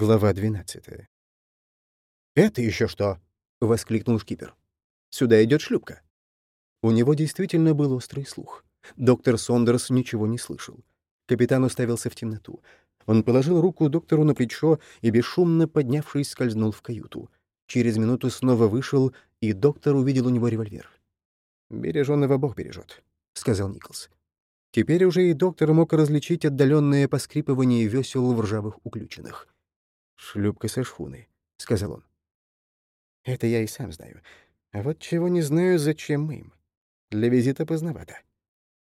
Глава 12. «Это еще что?» — воскликнул шкипер. «Сюда идет шлюпка». У него действительно был острый слух. Доктор Сондерс ничего не слышал. Капитан уставился в темноту. Он положил руку доктору на плечо и, бесшумно поднявшись, скользнул в каюту. Через минуту снова вышел, и доктор увидел у него револьвер. «Береженного Бог бережет», — сказал Николс. Теперь уже и доктор мог различить отдаленное поскрипывание весел в ржавых уключенных. «Шлюпка со шхуной», — сказал он. «Это я и сам знаю. А вот чего не знаю, зачем мы им. Для визита поздновато».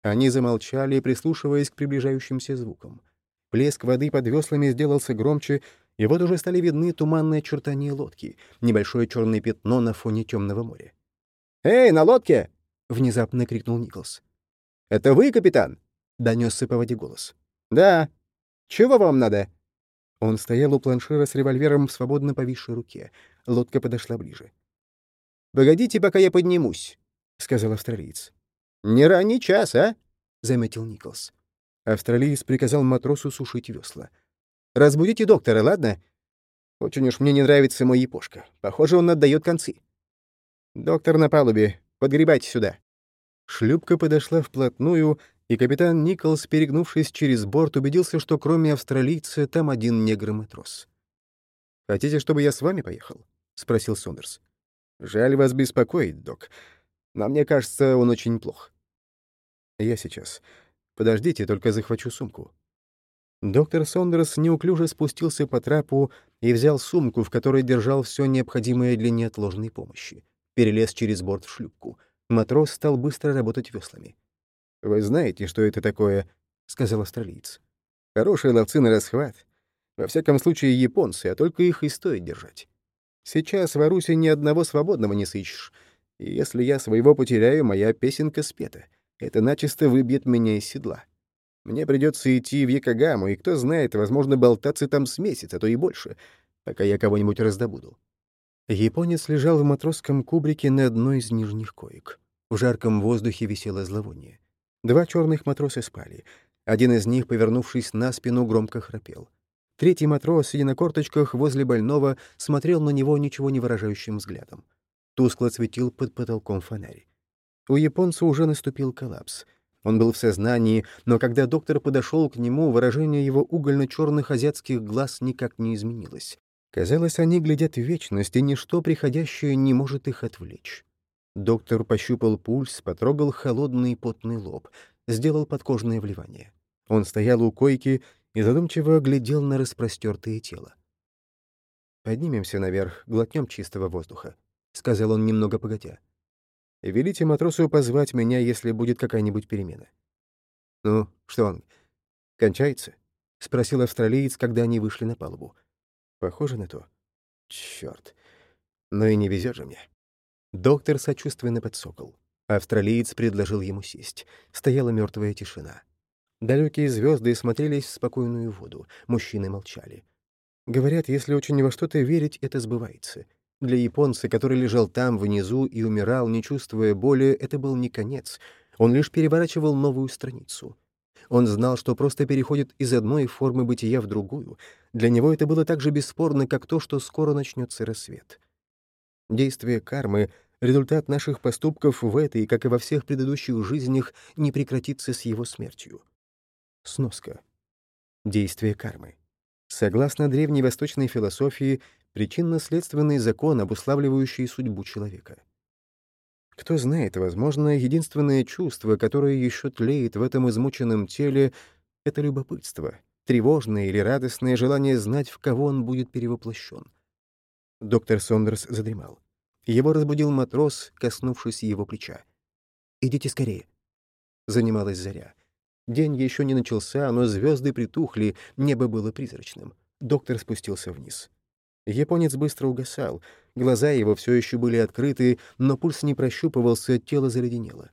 Они замолчали, прислушиваясь к приближающимся звукам. Плеск воды под веслами сделался громче, и вот уже стали видны туманные очертания лодки, небольшое черное пятно на фоне темного моря. «Эй, на лодке!» — внезапно крикнул Николс. «Это вы, капитан?» — донесся по воде голос. «Да. Чего вам надо?» Он стоял у планшира с револьвером в свободно повисшей руке. Лодка подошла ближе. «Погодите, пока я поднимусь», — сказал австралиец. «Не ранний час, а?» — заметил Николс. Австралиец приказал матросу сушить весла. «Разбудите доктора, ладно? Очень уж мне не нравится мой епошка. Похоже, он отдает концы». «Доктор на палубе. Подгребайте сюда». Шлюпка подошла вплотную, и капитан Николс, перегнувшись через борт, убедился, что кроме австралийца там один негр-матрос. «Хотите, чтобы я с вами поехал?» — спросил Сондерс. «Жаль вас беспокоить, док. Но мне кажется, он очень плох». «Я сейчас. Подождите, только захвачу сумку». Доктор Сондерс неуклюже спустился по трапу и взял сумку, в которой держал все необходимое для неотложной помощи. Перелез через борт в шлюпку. Матрос стал быстро работать веслами. «Вы знаете, что это такое?» — сказал австралиец. «Хорошие ловцы на расхват. Во всяком случае, японцы, а только их и стоит держать. Сейчас в Арусе ни одного свободного не сыщешь. И если я своего потеряю, моя песенка спета. Это начисто выбьет меня из седла. Мне придется идти в Якогаму, и кто знает, возможно, болтаться там с месяц, а то и больше, пока я кого-нибудь раздобуду». Японец лежал в матросском кубрике на одной из нижних коек. В жарком воздухе висело зловоние. Два черных матроса спали. Один из них, повернувшись на спину, громко храпел. Третий матрос, сидя на корточках возле больного, смотрел на него ничего не выражающим взглядом. Тускло светил под потолком фонарь. У японца уже наступил коллапс. Он был в сознании, но когда доктор подошел к нему, выражение его угольно-черных азиатских глаз никак не изменилось. Казалось, они глядят в вечность, и ничто приходящее не может их отвлечь. Доктор пощупал пульс, потрогал холодный потный лоб, сделал подкожное вливание. Он стоял у койки и задумчиво глядел на распростертое тело. «Поднимемся наверх, глотнем чистого воздуха», — сказал он немного погодя. «Велите матросу позвать меня, если будет какая-нибудь перемена». «Ну, что он, кончается?» — спросил австралиец, когда они вышли на палубу. «Похоже на то. Черт, но и не везет же мне». Доктор сочувственно подсокол. Австралиец предложил ему сесть. Стояла мертвая тишина. Далекие звезды смотрелись в спокойную воду. Мужчины молчали. Говорят, если очень во что-то верить, это сбывается. Для японца, который лежал там, внизу, и умирал, не чувствуя боли, это был не конец. Он лишь переворачивал новую страницу. Он знал, что просто переходит из одной формы бытия в другую. Для него это было так же бесспорно, как то, что скоро начнется рассвет. Действие кармы, результат наших поступков в этой, как и во всех предыдущих жизнях, не прекратится с его смертью. Сноска. Действие кармы. Согласно древней восточной философии, причинно-следственный закон, обуславливающий судьбу человека. Кто знает, возможно, единственное чувство, которое еще тлеет в этом измученном теле, — это любопытство, тревожное или радостное желание знать, в кого он будет перевоплощен. Доктор Сондерс задремал. Его разбудил матрос, коснувшись его плеча. «Идите скорее». Занималась заря. День еще не начался, но звезды притухли, небо было призрачным. Доктор спустился вниз. Японец быстро угасал. Глаза его все еще были открыты, но пульс не прощупывался, тело заледенело.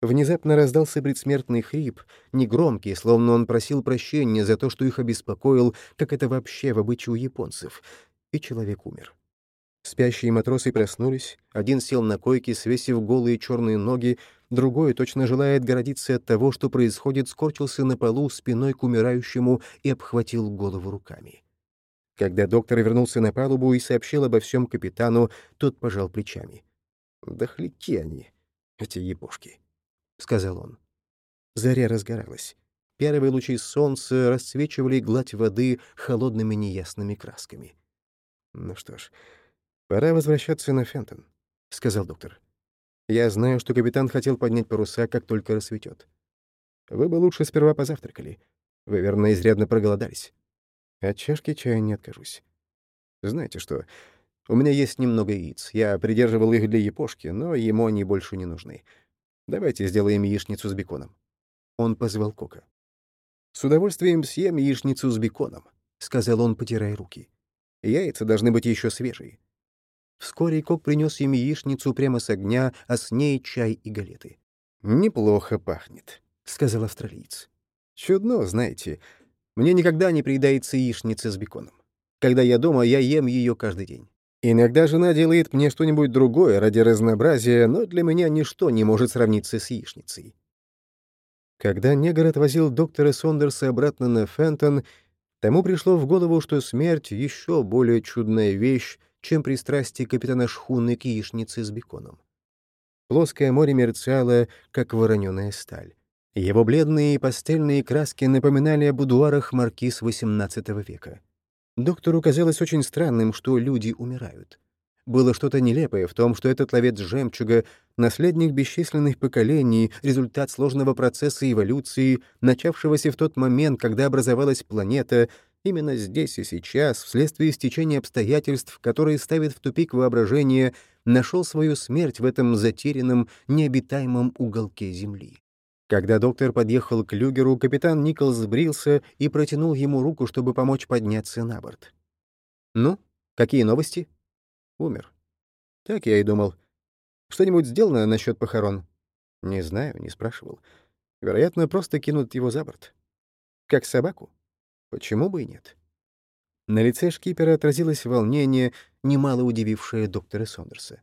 Внезапно раздался предсмертный хрип, негромкий, словно он просил прощения за то, что их обеспокоил, как это вообще в обычае у японцев и человек умер. Спящие матросы проснулись, один сел на койке, свесив голые черные ноги, другой, точно желая отгородиться от того, что происходит, скорчился на полу спиной к умирающему и обхватил голову руками. Когда доктор вернулся на палубу и сообщил обо всем капитану, тот пожал плечами. «Дохляки они, эти ебушки», — сказал он. Заря разгоралась. Первые лучи солнца расцвечивали гладь воды холодными неясными красками. «Ну что ж, пора возвращаться на Фентон», — сказал доктор. «Я знаю, что капитан хотел поднять паруса, как только рассветет. Вы бы лучше сперва позавтракали. Вы, верно, изрядно проголодались. От чашки чая не откажусь. Знаете что, у меня есть немного яиц. Я придерживал их для япошки, но ему они больше не нужны. Давайте сделаем яичницу с беконом». Он позвал Кока. «С удовольствием съем яичницу с беконом», — сказал он, потирая руки. «Яйца должны быть еще свежие». Вскоре Кок принес им яичницу прямо с огня, а с ней чай и галеты. «Неплохо пахнет», — сказал австралиец. «Чудно, знаете. Мне никогда не приедается яичница с беконом. Когда я дома, я ем ее каждый день. Иногда жена делает мне что-нибудь другое ради разнообразия, но для меня ничто не может сравниться с яичницей. Когда негр отвозил доктора Сондерса обратно на Фентон, тому пришло в голову, что смерть — еще более чудная вещь, чем пристрастие капитана шхуны к яичнице с беконом. Плоское море мерцало, как вороненая сталь. Его бледные пастельные краски напоминали о будуарах маркиз XVIII века. Доктору казалось очень странным, что люди умирают. Было что-то нелепое в том, что этот ловец жемчуга, наследник бесчисленных поколений, результат сложного процесса эволюции, начавшегося в тот момент, когда образовалась планета, именно здесь и сейчас, вследствие стечения обстоятельств, которые ставят в тупик воображение, нашел свою смерть в этом затерянном, необитаемом уголке Земли. Когда доктор подъехал к люгеру, капитан Николс сбрился и протянул ему руку, чтобы помочь подняться на борт. «Ну, какие новости?» Умер. Так я и думал. Что-нибудь сделано насчет похорон? Не знаю, не спрашивал. Вероятно, просто кинут его за борт. Как собаку? Почему бы и нет? На лице шкипера отразилось волнение, немало удивившее доктора Сондерса.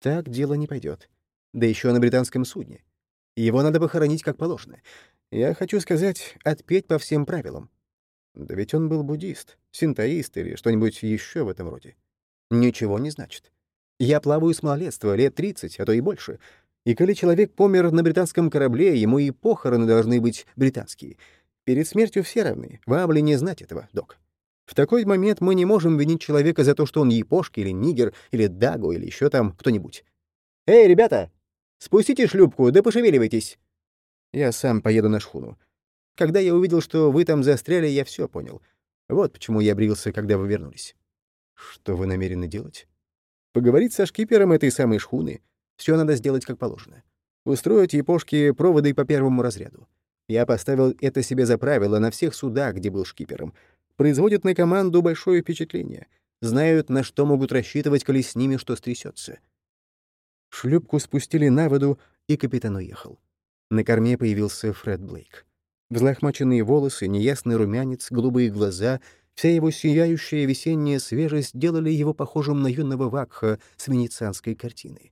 Так дело не пойдет. Да еще на британском судне. Его надо похоронить как положено. Я хочу сказать, отпеть по всем правилам. Да ведь он был буддист, синтоист или что-нибудь еще в этом роде ничего не значит. Я плаваю с малолетства, лет 30, а то и больше. И коли человек помер на британском корабле, ему и похороны должны быть британские. Перед смертью все равны. Вам ли не знать этого, док? В такой момент мы не можем винить человека за то, что он япошка или нигер, или даго, или еще там кто-нибудь. «Эй, ребята! Спустите шлюпку, да пошевеливайтесь!» Я сам поеду на шхуну. Когда я увидел, что вы там застряли, я все понял. Вот почему я брился, когда вы вернулись. Что вы намерены делать? Поговорить со шкипером этой самой шхуны. Все надо сделать как положено. Устроить япошки проводы по первому разряду. Я поставил это себе за правило на всех судах, где был шкипером. Производят на команду большое впечатление. Знают, на что могут рассчитывать, коли с ними что стрясется. Шлюпку спустили на воду, и капитан уехал. На корме появился Фред Блейк. Взлохмаченные волосы, неясный румянец, голубые глаза — Вся его сияющая весенняя свежесть делали его похожим на юного Вакха с венецианской картины.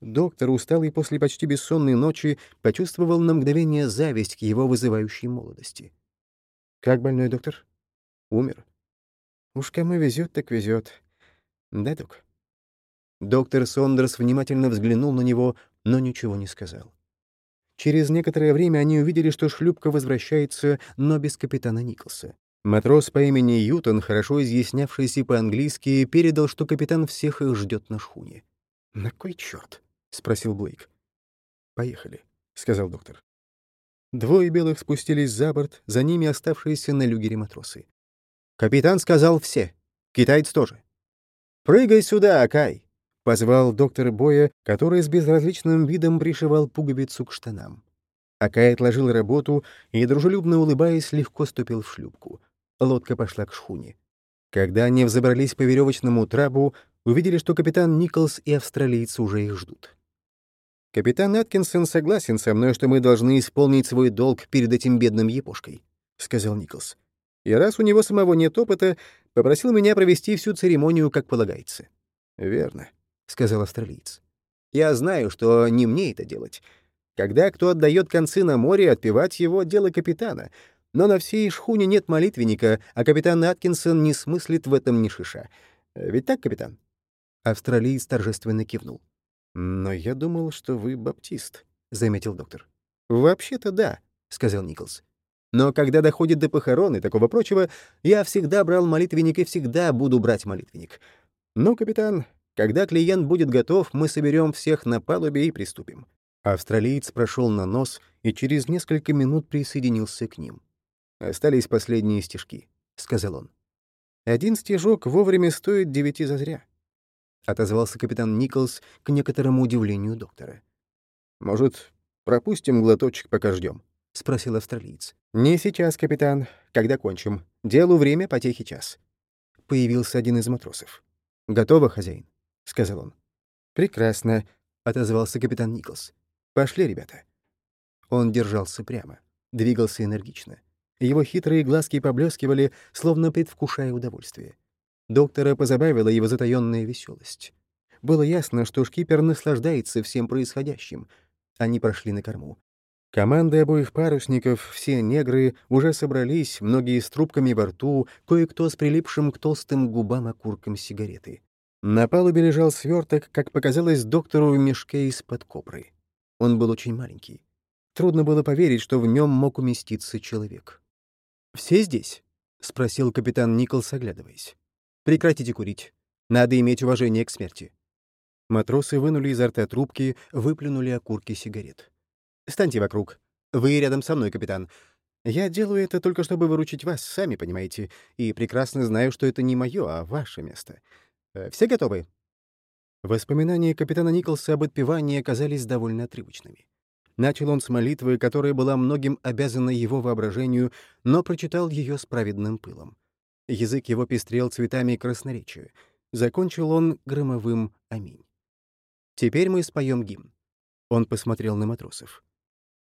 Доктор, усталый после почти бессонной ночи, почувствовал на мгновение зависть к его вызывающей молодости. «Как больной доктор?» «Умер». «Уж кому везет, так везет. Да, док?» Доктор Сондерс внимательно взглянул на него, но ничего не сказал. Через некоторое время они увидели, что шлюпка возвращается, но без капитана Николса. Матрос по имени Ютон, хорошо изъяснявшийся по-английски, передал, что капитан всех их ждет на шхуне. «На кой черт? Спросил Блейк. «Поехали», — сказал доктор. Двое белых спустились за борт, за ними оставшиеся на люгере матросы. Капитан сказал все. Китаец тоже. «Прыгай сюда, Акай!» — позвал доктор Боя, который с безразличным видом пришивал пуговицу к штанам. Акай отложил работу и, дружелюбно улыбаясь, легко ступил в шлюпку лодка пошла к шхуне. Когда они взобрались по веревочному трабу, увидели, что капитан Николс и австралийцы уже их ждут. «Капитан Аткинсон согласен со мной, что мы должны исполнить свой долг перед этим бедным епошкой», — сказал Николс. «И раз у него самого нет опыта, попросил меня провести всю церемонию, как полагается». «Верно», — сказал австралиец. «Я знаю, что не мне это делать. Когда кто отдает концы на море, отпевать его — дело капитана, Но на всей шхуне нет молитвенника, а капитан Аткинсон не смыслит в этом ни шиша. Ведь так, капитан?» Австралиец торжественно кивнул. «Но я думал, что вы баптист», — заметил доктор. «Вообще-то да», — сказал Николс. «Но когда доходит до похорон и такого прочего, я всегда брал молитвенник и всегда буду брать молитвенник. Ну, капитан, когда клиент будет готов, мы соберем всех на палубе и приступим». Австралиец прошел на нос и через несколько минут присоединился к ним. «Остались последние стежки», — сказал он. «Один стежок вовремя стоит девяти зазря», — отозвался капитан Николс к некоторому удивлению доктора. «Может, пропустим глоточек, пока ждем?» — спросил австралиец. «Не сейчас, капитан. Когда кончим. Делу время, потехи час». Появился один из матросов. «Готово, хозяин?» — сказал он. «Прекрасно», — отозвался капитан Николс. «Пошли, ребята». Он держался прямо, двигался энергично. Его хитрые глазки поблескивали, словно предвкушая удовольствие. Доктора позабавила его затаённая веселость. Было ясно, что шкипер наслаждается всем происходящим. Они прошли на корму. Команды обоих парусников, все негры, уже собрались, многие с трубками во рту, кое-кто с прилипшим к толстым губам окурком сигареты. На палубе лежал сверток, как показалось доктору в мешке из-под копры. Он был очень маленький. Трудно было поверить, что в нем мог уместиться человек. «Все здесь?» — спросил капитан Николс, оглядываясь. «Прекратите курить. Надо иметь уважение к смерти». Матросы вынули изо рта трубки, выплюнули окурки сигарет. «Станьте вокруг. Вы рядом со мной, капитан. Я делаю это только чтобы выручить вас, сами понимаете, и прекрасно знаю, что это не мое, а ваше место. Э, все готовы?» Воспоминания капитана Николса об отпевании оказались довольно отрывочными. Начал он с молитвы, которая была многим обязана его воображению, но прочитал ее с праведным пылом. Язык его пестрел цветами красноречия. Закончил он громовым «Аминь». «Теперь мы споем гимн». Он посмотрел на матросов.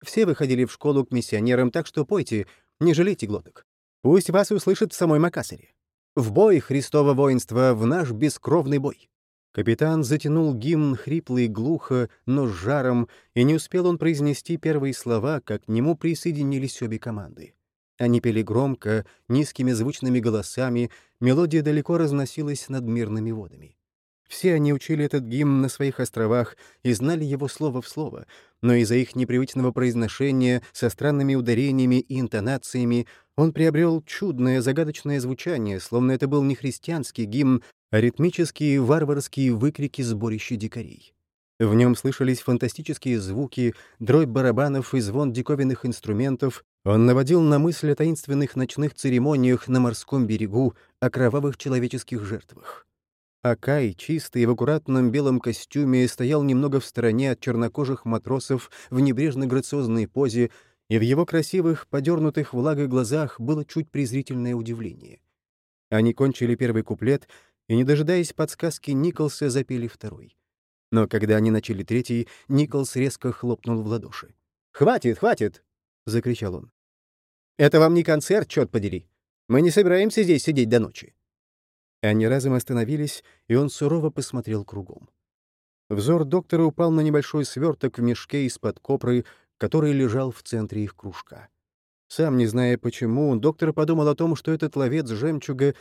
«Все выходили в школу к миссионерам, так что пойте, не жалейте глоток. Пусть вас услышат в самой Макасаре. В бой, Христово воинство, в наш бескровный бой!» Капитан затянул гимн хрипло глухо, но с жаром, и не успел он произнести первые слова, как к нему присоединились обе команды. Они пели громко, низкими звучными голосами, мелодия далеко разносилась над мирными водами. Все они учили этот гимн на своих островах и знали его слово в слово, но из-за их непривычного произношения со странными ударениями и интонациями он приобрел чудное, загадочное звучание, словно это был не христианский гимн, а ритмические варварские выкрики сборища дикарей. В нем слышались фантастические звуки, дробь барабанов и звон диковинных инструментов. Он наводил на мысль о таинственных ночных церемониях на морском берегу, о кровавых человеческих жертвах. Акай, чистый в аккуратном белом костюме, стоял немного в стороне от чернокожих матросов в небрежно-грациозной позе, и в его красивых, подернутых влагой глазах было чуть презрительное удивление. Они кончили первый куплет — и, не дожидаясь подсказки Николса, запели второй. Но когда они начали третий, Николс резко хлопнул в ладоши. «Хватит, хватит!» — закричал он. «Это вам не концерт, черт подери! Мы не собираемся здесь сидеть до ночи!» Они разом остановились, и он сурово посмотрел кругом. Взор доктора упал на небольшой сверток в мешке из-под копры, который лежал в центре их кружка. Сам не зная почему, доктор подумал о том, что этот ловец жемчуга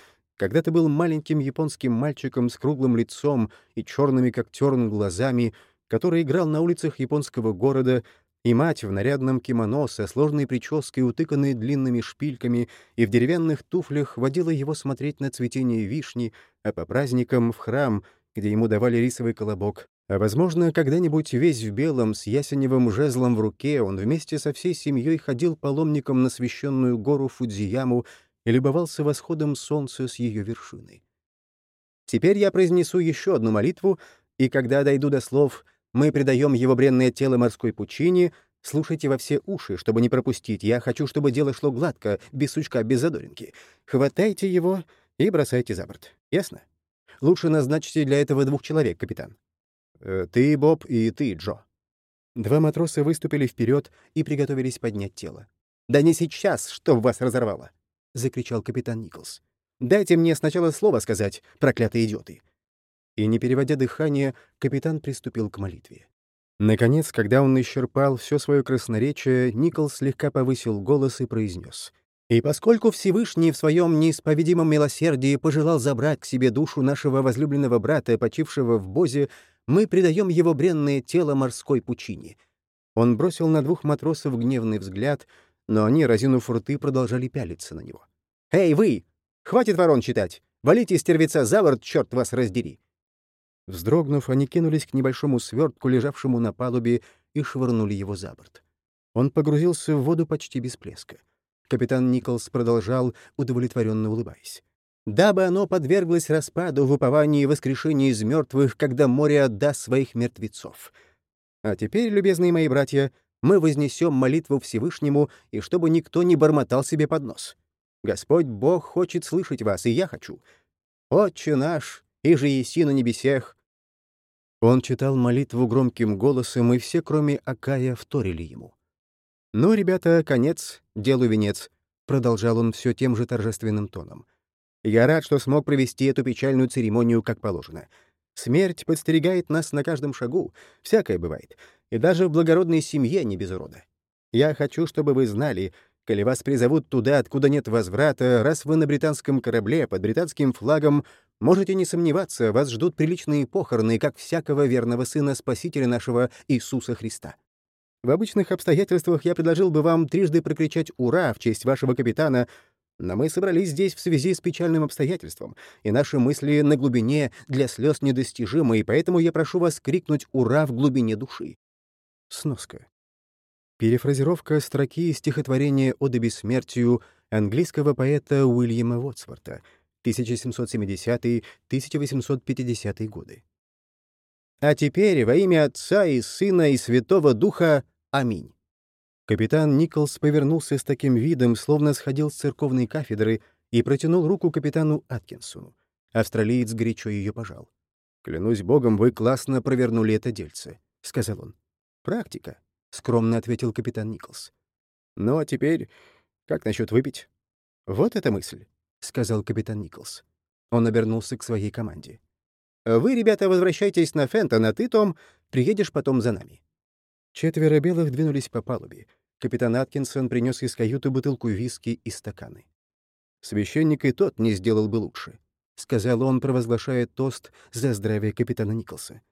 когда ты был маленьким японским мальчиком с круглым лицом и черными как терн глазами, который играл на улицах японского города, и мать в нарядном кимоно со сложной прической, утыканной длинными шпильками, и в деревянных туфлях водила его смотреть на цветение вишни, а по праздникам — в храм, где ему давали рисовый колобок. А, возможно, когда-нибудь весь в белом, с ясеневым жезлом в руке, он вместе со всей семьей ходил паломником на священную гору Фудзияму и любовался восходом солнца с ее вершины. Теперь я произнесу еще одну молитву, и когда дойду до слов «Мы предаем его бренное тело морской пучине», слушайте во все уши, чтобы не пропустить. Я хочу, чтобы дело шло гладко, без сучка, без задоринки. Хватайте его и бросайте за борт. Ясно? Лучше назначьте для этого двух человек, капитан. Э, ты, Боб, и ты, Джо. Два матроса выступили вперед и приготовились поднять тело. «Да не сейчас, что вас разорвало!» — закричал капитан Николс. «Дайте мне сначала слово сказать, проклятые идиоты!» И, не переводя дыхание, капитан приступил к молитве. Наконец, когда он исчерпал все свое красноречие, Николс слегка повысил голос и произнес. И поскольку Всевышний в своем неисповедимом милосердии пожелал забрать к себе душу нашего возлюбленного брата, почившего в Бозе, мы предаем его бренное тело морской пучине. Он бросил на двух матросов гневный взгляд, но они, разинув рты, продолжали пялиться на него. «Эй, вы! Хватит ворон читать! Валите стервеца за борт, черт вас раздери!» Вздрогнув, они кинулись к небольшому свертку, лежавшему на палубе, и швырнули его за борт. Он погрузился в воду почти без плеска. Капитан Николс продолжал, удовлетворенно улыбаясь. «Дабы оно подверглось распаду в уповании воскрешения из мертвых, когда море отдаст своих мертвецов. А теперь, любезные мои братья, мы вознесем молитву Всевышнему, и чтобы никто не бормотал себе под нос. Господь Бог хочет слышать вас, и я хочу. Отче наш, и же еси на небесех». Он читал молитву громким голосом, и все, кроме Акая, вторили ему. «Ну, ребята, конец, делу венец», — продолжал он все тем же торжественным тоном. «Я рад, что смог провести эту печальную церемонию как положено. Смерть подстерегает нас на каждом шагу, всякое бывает, и даже в благородной семье не без урода. Я хочу, чтобы вы знали, коли вас призовут туда, откуда нет возврата, раз вы на британском корабле под британским флагом, можете не сомневаться, вас ждут приличные похороны, как всякого верного сына Спасителя нашего Иисуса Христа. В обычных обстоятельствах я предложил бы вам трижды прокричать «Ура!» в честь вашего капитана, но мы собрались здесь в связи с печальным обстоятельством, и наши мысли на глубине для слез недостижимы, и поэтому я прошу вас крикнуть «Ура!» в глубине души. Сноска. Перефразировка строки из стихотворения «Ода бессмертию» английского поэта Уильяма Уотсворта 1770-1850 годы. А теперь во имя Отца и Сына и Святого Духа Аминь. Капитан Николс повернулся с таким видом, словно сходил с церковной кафедры, и протянул руку капитану Аткинсону. Австралиец горячо ее пожал. «Клянусь богом, вы классно провернули это дельце», — сказал он. «Практика», — скромно ответил капитан Николс. «Ну а теперь, как насчет выпить?» «Вот эта мысль», — сказал капитан Николс. Он обернулся к своей команде. «Вы, ребята, возвращайтесь на Фентон, а ты, Том, приедешь потом за нами. Четверо белых двинулись по палубе. Капитан Аткинсон принес из каюты бутылку виски и стаканы. «Священник и тот не сделал бы лучше», — сказал он, провозглашая тост за здравие капитана Николса.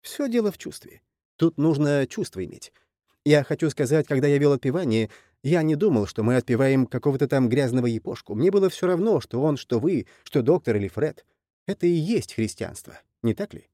Все дело в чувстве. Тут нужно чувство иметь. Я хочу сказать, когда я вел отпевание, я не думал, что мы отпеваем какого-то там грязного епошку. Мне было все равно, что он, что вы, что доктор или Фред. Это и есть христианство, не так ли?